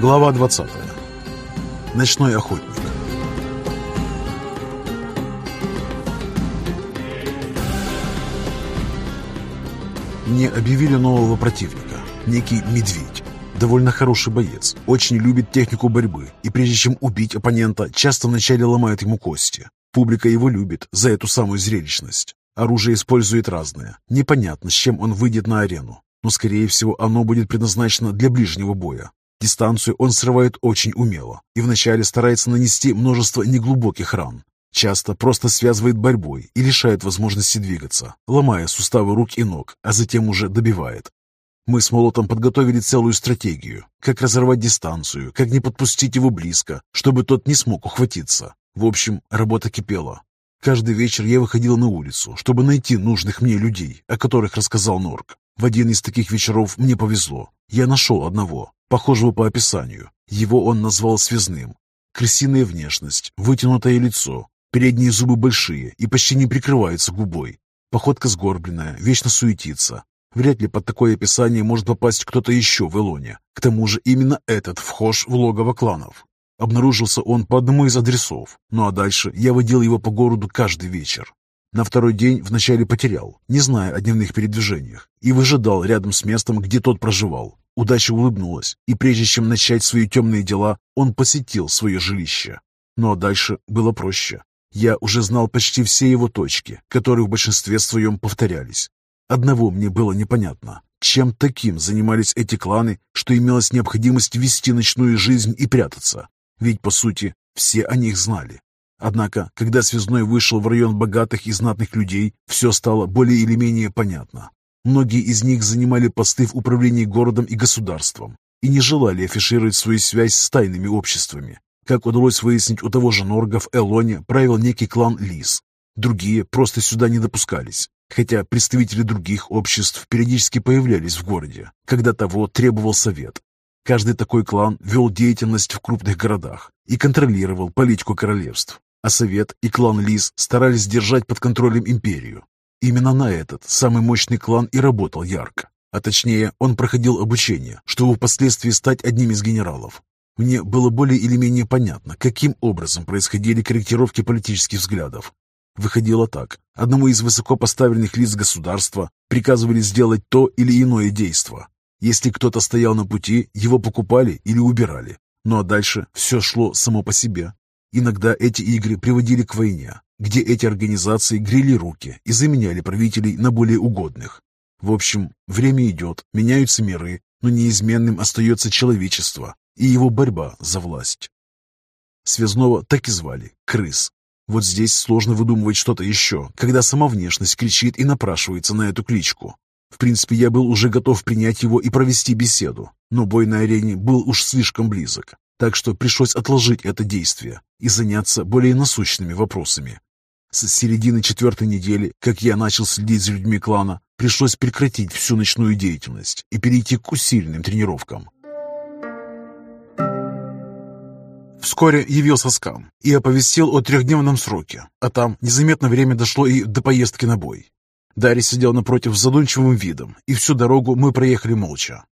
Глава 20. Ночной охотник. Мне объявили нового противника, некий медведь. Довольно хороший боец, очень любит технику борьбы, и прежде чем убить оппонента, часто вначале ломает ему кости. Публика его любит за эту самую зрелищность. Оружие использует разное. Непонятно, с чем он выйдет на арену, но, скорее всего, оно будет предназначено для ближнего боя. Дистанцию он срывает очень умело и вначале старается нанести множество неглубоких ран. Часто просто связывает борьбой и лишает возможности двигаться, ломая суставы рук и ног, а затем уже добивает. Мы с Молотом подготовили целую стратегию, как разорвать дистанцию, как не подпустить его близко, чтобы тот не смог ухватиться. В общем, работа кипела. Каждый вечер я выходил на улицу, чтобы найти нужных мне людей, о которых рассказал Норк. В один из таких вечеров мне повезло. Я нашел одного, похожего по описанию. Его он назвал связным. Крысиная внешность, вытянутое лицо, передние зубы большие и почти не прикрываются губой. Походка сгорбленная, вечно суетится. Вряд ли под такое описание может попасть кто-то еще в Элоне. К тому же именно этот вхож в логово кланов. Обнаружился он по одному из адресов, ну а дальше я водил его по городу каждый вечер. На второй день вначале потерял, не зная о дневных передвижениях, и выжидал рядом с местом, где тот проживал. Удача улыбнулась, и прежде чем начать свои темные дела, он посетил свое жилище. Ну а дальше было проще. Я уже знал почти все его точки, которые в большинстве своем повторялись. Одного мне было непонятно. Чем таким занимались эти кланы, что имелась необходимость вести ночную жизнь и прятаться? Ведь, по сути, все о них знали. Однако, когда Связной вышел в район богатых и знатных людей, все стало более или менее понятно. Многие из них занимали посты в управлении городом и государством и не желали афишировать свою связь с тайными обществами. Как удалось выяснить у того же Норга в Элоне, правил некий клан Лис. Другие просто сюда не допускались, хотя представители других обществ периодически появлялись в городе, когда того требовал совет. Каждый такой клан вел деятельность в крупных городах и контролировал политику королевств, а совет и клан Лис старались держать под контролем империю. Именно на этот самый мощный клан и работал ярко. А точнее, он проходил обучение, чтобы впоследствии стать одним из генералов. Мне было более или менее понятно, каким образом происходили корректировки политических взглядов. Выходило так. Одному из высокопоставленных лиц государства приказывали сделать то или иное действо. Если кто-то стоял на пути, его покупали или убирали. Ну а дальше все шло само по себе. Иногда эти игры приводили к войне, где эти организации грели руки и заменяли правителей на более угодных. В общем, время идет, меняются миры, но неизменным остается человечество и его борьба за власть. Связного так и звали – Крыс. Вот здесь сложно выдумывать что-то еще, когда сама внешность кричит и напрашивается на эту кличку. В принципе, я был уже готов принять его и провести беседу, но бой на арене был уж слишком близок, так что пришлось отложить это действие и заняться более насущными вопросами. С середины четвертой недели, как я начал следить за людьми клана, пришлось прекратить всю ночную деятельность и перейти к усиленным тренировкам. Вскоре явился Скам и оповестил о трехдневном сроке, а там незаметно время дошло и до поездки на бой. Дарья сидел напротив с задумчивым видом, и всю дорогу мы проехали молча.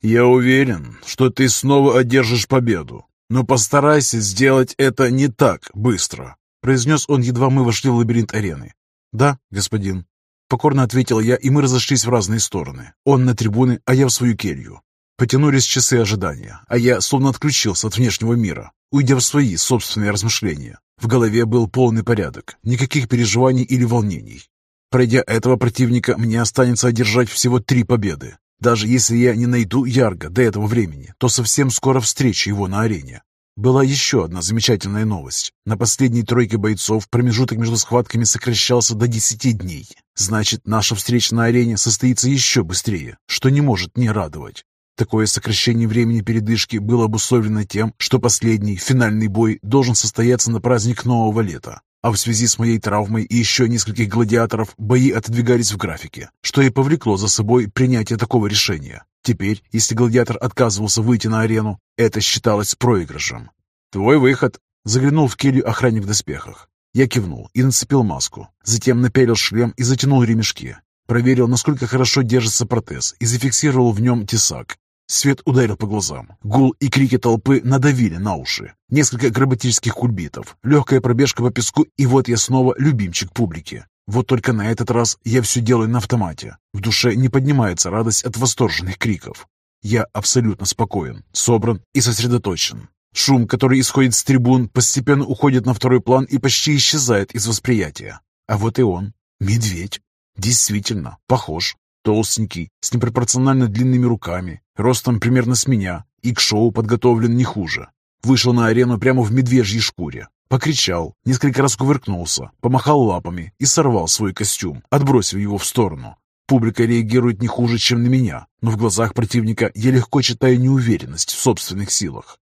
«Я уверен, что ты снова одержишь победу, но постарайся сделать это не так быстро», произнес он, едва мы вошли в лабиринт арены. «Да, господин». Покорно ответил я, и мы разошлись в разные стороны. Он на трибуны, а я в свою келью. Потянулись часы ожидания, а я словно отключился от внешнего мира, уйдя в свои собственные размышления. В голове был полный порядок, никаких переживаний или волнений. Пройдя этого противника, мне останется одержать всего три победы. Даже если я не найду Ярга до этого времени, то совсем скоро встречу его на арене. Была еще одна замечательная новость. На последней тройке бойцов промежуток между схватками сокращался до 10 дней. Значит, наша встреча на арене состоится еще быстрее, что не может не радовать. Такое сокращение времени передышки было обусловлено тем, что последний, финальный бой должен состояться на праздник Нового лета. А в связи с моей травмой и еще нескольких гладиаторов бои отодвигались в графике, что и повлекло за собой принятие такого решения. Теперь, если гладиатор отказывался выйти на арену, это считалось проигрышем. «Твой выход!» — заглянул в келью охранник в доспехах. Я кивнул и нацепил маску, затем напялил шлем и затянул ремешки. Проверил, насколько хорошо держится протез и зафиксировал в нем тесак. Свет ударил по глазам. Гул и крики толпы надавили на уши. Несколько акробатических кульбитов, легкая пробежка по песку, и вот я снова любимчик публики. Вот только на этот раз я все делаю на автомате. В душе не поднимается радость от восторженных криков. Я абсолютно спокоен, собран и сосредоточен. Шум, который исходит с трибун, постепенно уходит на второй план и почти исчезает из восприятия. А вот и он, медведь. Действительно, похож. Толстенький, с непропорционально длинными руками, ростом примерно с меня, и к шоу подготовлен не хуже. Вышел на арену прямо в медвежьей шкуре. Покричал, несколько раз кувыркнулся, помахал лапами и сорвал свой костюм, отбросив его в сторону. Публика реагирует не хуже, чем на меня, но в глазах противника я легко читаю неуверенность в собственных силах.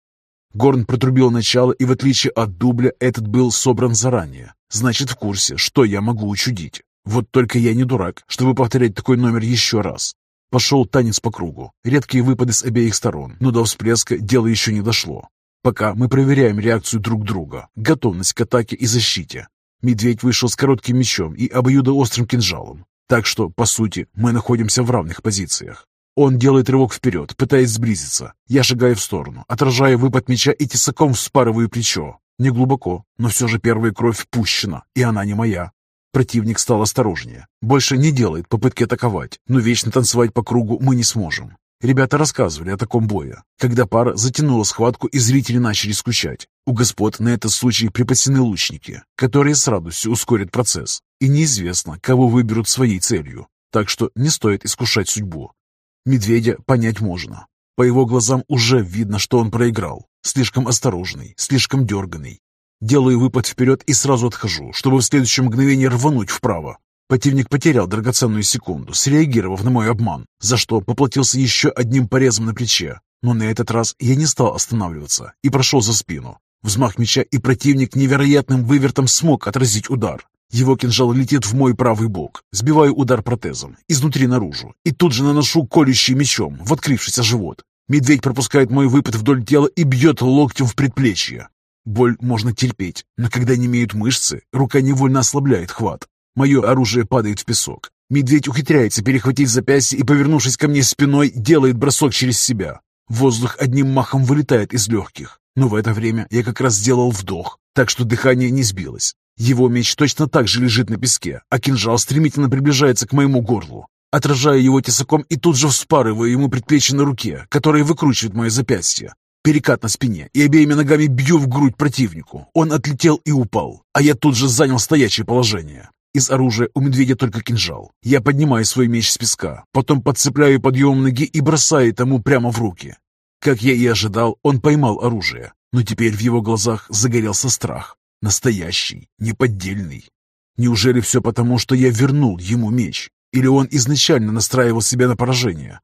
Горн протрубил начало, и в отличие от дубля, этот был собран заранее. Значит, в курсе, что я могу учудить. Вот только я не дурак, чтобы повторять такой номер еще раз. Пошел танец по кругу. Редкие выпады с обеих сторон, но до всплеска дело еще не дошло. Пока мы проверяем реакцию друг друга, готовность к атаке и защите. Медведь вышел с коротким мечом и обоюдоострым кинжалом. Так что, по сути, мы находимся в равных позициях. Он делает рывок вперед, пытаясь сблизиться. Я шагаю в сторону, отражая выпад меча и тесаком вспарываю плечо. Не глубоко, но все же первая кровь пущена, и она не моя. Противник стал осторожнее. Больше не делает попытки атаковать, но вечно танцевать по кругу мы не сможем. Ребята рассказывали о таком бое, когда пара затянула схватку и зрители начали скучать. У господ на этот случай припасены лучники, которые с радостью ускорят процесс. И неизвестно, кого выберут своей целью. Так что не стоит искушать судьбу. Медведя понять можно. По его глазам уже видно, что он проиграл. Слишком осторожный, слишком дерганный, Делаю выпад вперед и сразу отхожу, чтобы в следующем мгновении рвануть вправо. Противник потерял драгоценную секунду, среагировав на мой обман, за что поплатился еще одним порезом на плече. Но на этот раз я не стал останавливаться и прошел за спину. Взмах меча, и противник невероятным вывертом смог отразить удар. Его кинжал летит в мой правый бок. Сбиваю удар протезом, изнутри наружу, и тут же наношу колющий мечом в открывшийся живот. Медведь пропускает мой выпад вдоль тела и бьет локтем в предплечье. Боль можно терпеть, но когда не имеют мышцы, рука невольно ослабляет хват. Мое оружие падает в песок. Медведь ухитряется перехватить запястье и, повернувшись ко мне спиной, делает бросок через себя. Воздух одним махом вылетает из легких. Но в это время я как раз сделал вдох, так что дыхание не сбилось. Его меч точно так же лежит на песке, а кинжал стремительно приближается к моему горлу. Отражаю его тесаком и тут же вспарываю ему предплечье на руке, которое выкручивает мое запястье. Перекат на спине и обеими ногами бью в грудь противнику. Он отлетел и упал, а я тут же занял стоячее положение. Из оружия у медведя только кинжал. Я поднимаю свой меч с песка, потом подцепляю подъемом ноги и бросаю тому прямо в руки. Как я и ожидал, он поймал оружие, но теперь в его глазах загорелся страх. Настоящий, неподдельный. Неужели все потому, что я вернул ему меч? Или он изначально настраивал себя на поражение?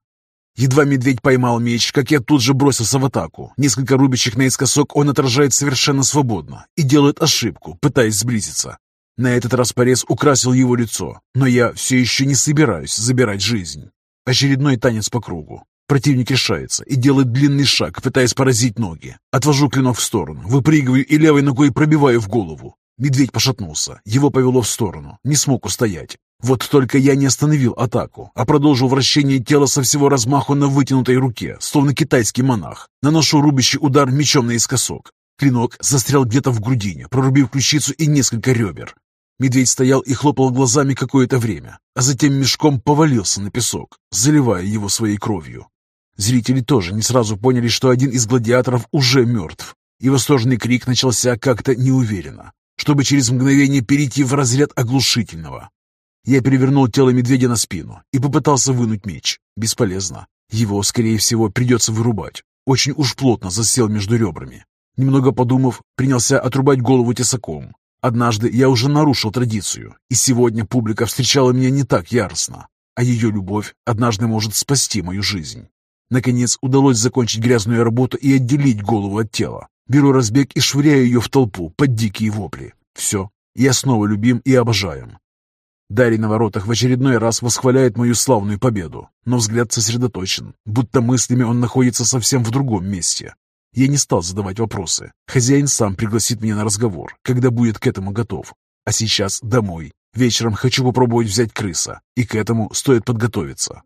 Едва медведь поймал меч, как я тут же бросился в атаку. Несколько рубящих наискосок он отражает совершенно свободно и делает ошибку, пытаясь сблизиться. На этот раз порез украсил его лицо, но я все еще не собираюсь забирать жизнь. Очередной танец по кругу. Противник решается и делает длинный шаг, пытаясь поразить ноги. Отвожу клинок в сторону, выпрыгиваю и левой ногой пробиваю в голову. Медведь пошатнулся, его повело в сторону, не смог устоять. Вот только я не остановил атаку, а продолжил вращение тела со всего размаху на вытянутой руке, словно китайский монах. Наношу рубящий удар мечом наискосок. Клинок застрял где-то в грудине, прорубив ключицу и несколько ребер. Медведь стоял и хлопал глазами какое-то время, а затем мешком повалился на песок, заливая его своей кровью. Зрители тоже не сразу поняли, что один из гладиаторов уже мертв, и восторженный крик начался как-то неуверенно, чтобы через мгновение перейти в разряд оглушительного. Я перевернул тело медведя на спину и попытался вынуть меч. Бесполезно. Его, скорее всего, придется вырубать. Очень уж плотно засел между ребрами. Немного подумав, принялся отрубать голову тесаком. Однажды я уже нарушил традицию, и сегодня публика встречала меня не так яростно. А ее любовь однажды может спасти мою жизнь. Наконец удалось закончить грязную работу и отделить голову от тела. Беру разбег и швыряю ее в толпу под дикие вопли. Все, я снова любим и обожаем. Дарий на воротах в очередной раз восхваляет мою славную победу, но взгляд сосредоточен, будто мыслями он находится совсем в другом месте. Я не стал задавать вопросы. Хозяин сам пригласит меня на разговор, когда будет к этому готов. А сейчас домой. Вечером хочу попробовать взять крыса, и к этому стоит подготовиться.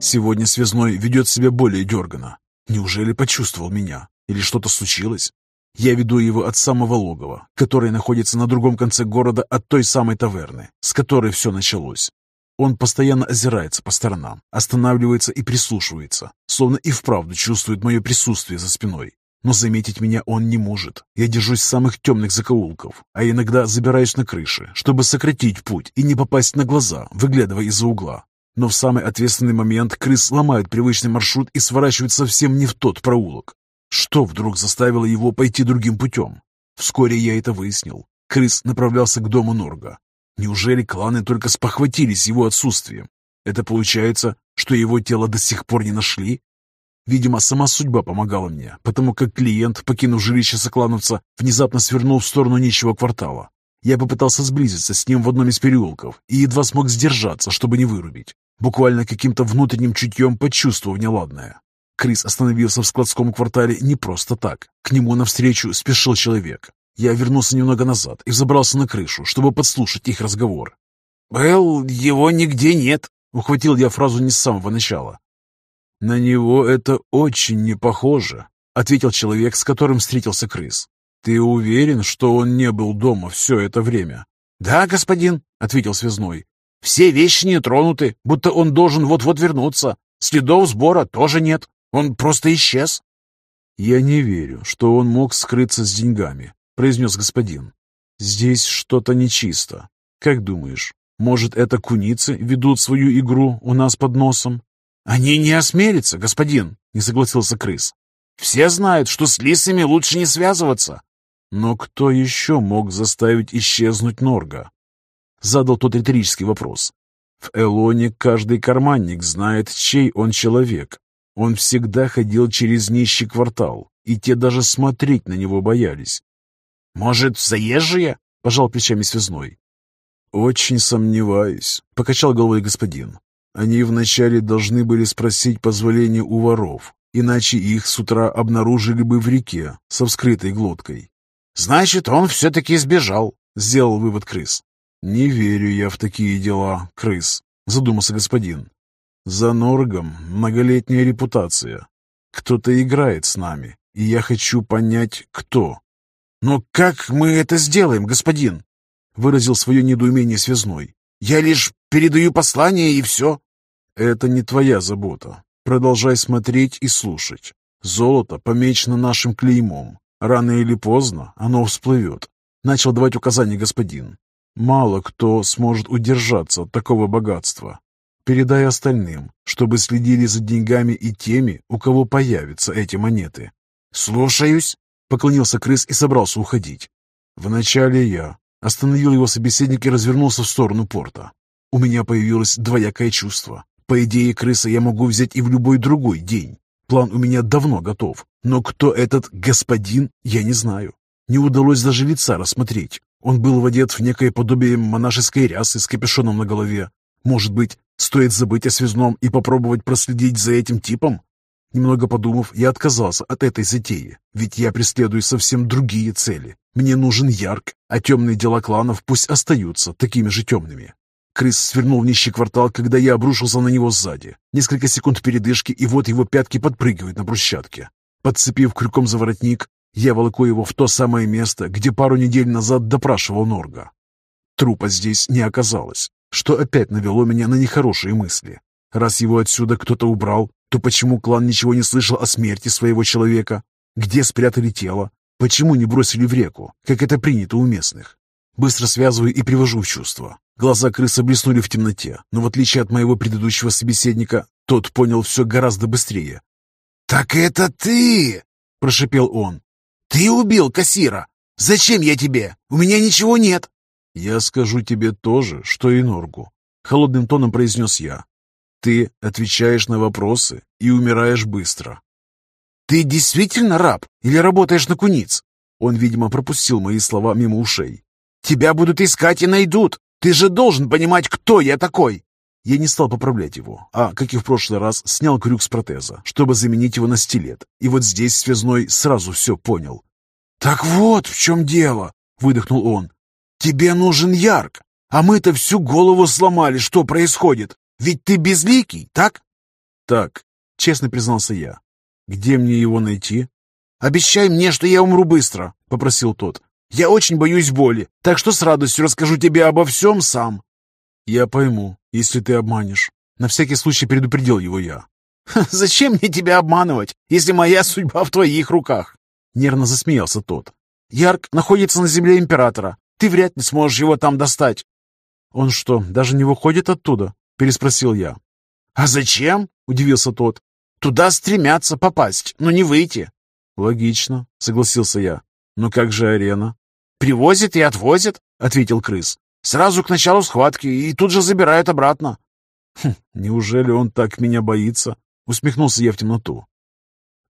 Сегодня связной ведет себя более дергано. Неужели почувствовал меня? Или что-то случилось? Я веду его от самого логова, которое находится на другом конце города от той самой таверны, с которой все началось. Он постоянно озирается по сторонам, останавливается и прислушивается, словно и вправду чувствует мое присутствие за спиной. Но заметить меня он не может. Я держусь самых темных закоулков, а иногда забираюсь на крыши, чтобы сократить путь и не попасть на глаза, выглядывая из-за угла. Но в самый ответственный момент крыс ломает привычный маршрут и сворачивает совсем не в тот проулок. Что вдруг заставило его пойти другим путем? Вскоре я это выяснил. Крыс направлялся к дому Норга. Неужели кланы только спохватились его отсутствием? Это получается, что его тело до сих пор не нашли? Видимо, сама судьба помогала мне, потому как клиент, покинув жилище соклановца, внезапно свернул в сторону нищего квартала. Я попытался сблизиться с ним в одном из переулков и едва смог сдержаться, чтобы не вырубить. Буквально каким-то внутренним чутьем почувствовав неладное. Крис остановился в складском квартале не просто так. К нему навстречу спешил человек. Я вернулся немного назад и взобрался на крышу, чтобы подслушать их разговор. «Эл, его нигде нет», — ухватил я фразу не с самого начала. «На него это очень не похоже», — ответил человек, с которым встретился крыс. «Ты уверен, что он не был дома все это время?» «Да, господин», — ответил связной. Все вещи не тронуты, будто он должен вот-вот вернуться. Следов сбора тоже нет. Он просто исчез. «Я не верю, что он мог скрыться с деньгами», — произнес господин. «Здесь что-то нечисто. Как думаешь, может, это куницы ведут свою игру у нас под носом?» «Они не осмелятся, господин», — не согласился крыс. «Все знают, что с лисами лучше не связываться». «Но кто еще мог заставить исчезнуть Норга?» Задал тот риторический вопрос. В Элоне каждый карманник знает, чей он человек. Он всегда ходил через нищий квартал, и те даже смотреть на него боялись. «Может, заезжие?» — пожал плечами связной. «Очень сомневаюсь», — покачал головой господин. «Они вначале должны были спросить позволения у воров, иначе их с утра обнаружили бы в реке со вскрытой глоткой». «Значит, он все-таки сбежал», — сделал вывод крыс. «Не верю я в такие дела, крыс», — задумался господин. «За Норгом многолетняя репутация. Кто-то играет с нами, и я хочу понять, кто». «Но как мы это сделаем, господин?» — выразил свое недоумение связной. «Я лишь передаю послание, и все». «Это не твоя забота. Продолжай смотреть и слушать. Золото помечено нашим клеймом. Рано или поздно оно всплывет», — начал давать указания господин. Мало кто сможет удержаться от такого богатства. Передай остальным, чтобы следили за деньгами и теми, у кого появятся эти монеты. «Слушаюсь», — поклонился крыс и собрался уходить. Вначале я остановил его собеседник и развернулся в сторону порта. У меня появилось двоякое чувство. По идее, крыса я могу взять и в любой другой день. План у меня давно готов, но кто этот господин, я не знаю. Не удалось даже лица рассмотреть. Он был одет в некое подобие монашеской рясы с капюшоном на голове. Может быть, стоит забыть о связном и попробовать проследить за этим типом? Немного подумав, я отказался от этой затеи, ведь я преследую совсем другие цели. Мне нужен ярк, а темные дела кланов пусть остаются такими же темными. Крыс свернул в нищий квартал, когда я обрушился на него сзади. Несколько секунд передышки, и вот его пятки подпрыгивают на брусчатке. Подцепив крюком за воротник, я волоку его в то самое место, где пару недель назад допрашивал Норга. Трупа здесь не оказалось, что опять навело меня на нехорошие мысли. Раз его отсюда кто-то убрал, то почему клан ничего не слышал о смерти своего человека? Где спрятали тело? Почему не бросили в реку, как это принято у местных? Быстро связываю и привожу в чувство. Глаза крысы блеснули в темноте, но в отличие от моего предыдущего собеседника, тот понял все гораздо быстрее. «Так это ты!» – прошепел он. «Ты убил кассира! Зачем я тебе? У меня ничего нет!» «Я скажу тебе то же, что и Норгу», — холодным тоном произнес я. «Ты отвечаешь на вопросы и умираешь быстро». «Ты действительно раб или работаешь на куниц?» Он, видимо, пропустил мои слова мимо ушей. «Тебя будут искать и найдут! Ты же должен понимать, кто я такой!» Я не стал поправлять его, а, как и в прошлый раз, снял крюк с протеза, чтобы заменить его на стилет. И вот здесь связной сразу все понял. «Так вот в чем дело!» — выдохнул он. «Тебе нужен Ярк, а мы-то всю голову сломали, что происходит. Ведь ты безликий, так?» Так, честно признался я. Где мне его найти? «Обещай мне, что я умру быстро», — попросил тот. «Я очень боюсь боли, так что с радостью расскажу тебе обо всем сам». «Я пойму, если ты обманешь». На всякий случай предупредил его я. «Зачем мне тебя обманывать, если моя судьба в твоих руках?» Нервно засмеялся тот. «Ярк находится на земле Императора. Ты вряд ли сможешь его там достать». «Он что, даже не выходит оттуда?» — переспросил я. «А зачем?» — удивился тот. «Туда стремятся попасть, но не выйти». «Логично», — согласился я. «Но как же арена?» «Привозят и отвозят», — ответил крыс. «Сразу к началу схватки и тут же забирают обратно». «Хм, неужели он так меня боится?» — усмехнулся я в темноту.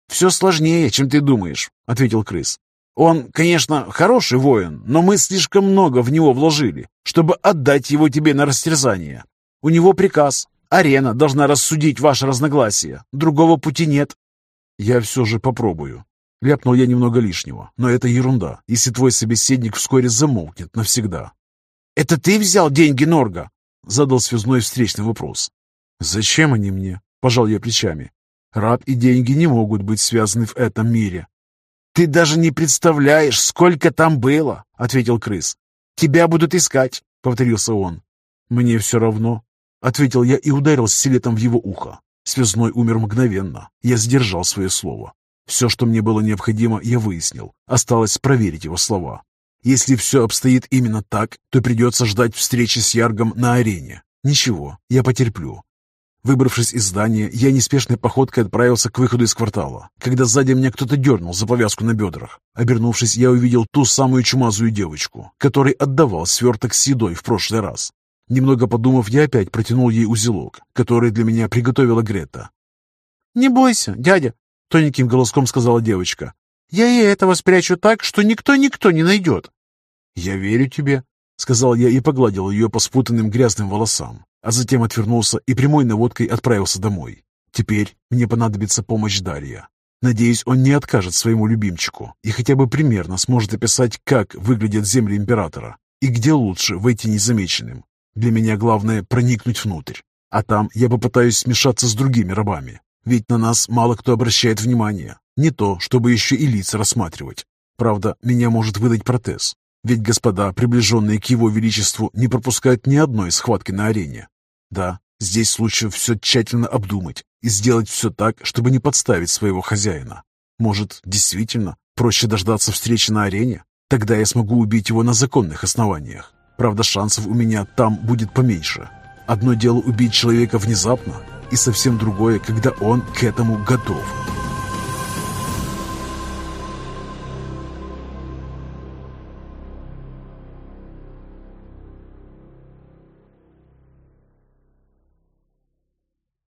«Все сложнее, чем ты думаешь», — ответил крыс. «Он, конечно, хороший воин, но мы слишком много в него вложили, чтобы отдать его тебе на растерзание. У него приказ. Арена должна рассудить ваше разногласие. Другого пути нет». «Я все же попробую». Ляпнул я немного лишнего, но это ерунда, если твой собеседник вскоре замолкнет навсегда. «Это ты взял деньги Норга?» — задал связной встречный вопрос. «Зачем они мне?» — пожал я плечами. «Раб и деньги не могут быть связаны в этом мире». «Ты даже не представляешь, сколько там было!» — ответил крыс. «Тебя будут искать!» — повторился он. «Мне все равно», — ответил я и ударил стилетом в его ухо. Связной умер мгновенно. Я сдержал свое слово. Все, что мне было необходимо, я выяснил. Осталось проверить его слова. Если все обстоит именно так, то придется ждать встречи с Яргом на арене. Ничего, я потерплю. Выбравшись из здания, я неспешной походкой отправился к выходу из квартала, когда сзади меня кто-то дернул за повязку на бедрах. Обернувшись, я увидел ту самую чумазую девочку, которой отдавал сверток с едой в прошлый раз. Немного подумав, я опять протянул ей узелок, который для меня приготовила Грета. «Не бойся, дядя», — тоненьким голоском сказала девочка. «Я и этого спрячу так, что никто-никто не найдет». «Я верю тебе», — сказал я и погладил ее по спутанным грязным волосам а затем отвернулся и прямой наводкой отправился домой. Теперь мне понадобится помощь Дарья. Надеюсь, он не откажет своему любимчику и хотя бы примерно сможет описать, как выглядят земли Императора и где лучше войти незамеченным. Для меня главное проникнуть внутрь, а там я попытаюсь смешаться с другими рабами, ведь на нас мало кто обращает внимание, не то, чтобы еще и лица рассматривать. Правда, меня может выдать протез, ведь господа, приближенные к его величеству, не пропускают ни одной схватки на арене. Да, здесь лучше все тщательно обдумать и сделать все так, чтобы не подставить своего хозяина. Может, действительно, проще дождаться встречи на арене? Тогда я смогу убить его на законных основаниях. Правда, шансов у меня там будет поменьше. Одно дело убить человека внезапно, и совсем другое, когда он к этому готов.